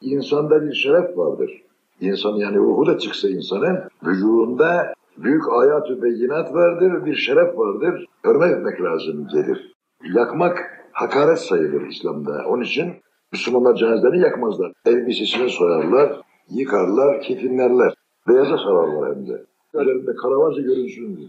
insanda bir şeref vardır. İnsan yani ruhu da çıksa insanın vücudunda büyük ayat-ı beyinat vardır, bir şeref vardır. Hürmet etmek lazım gelir. Yakmak hakaret sayılır İslam'da. Onun için Müslümanlar cenazelerini yakmazlar. Elbisesini soyarlar, yıkarlar, kefinlerler. Beyaza sararlar hem de. Üzerinde kara görünsün diye.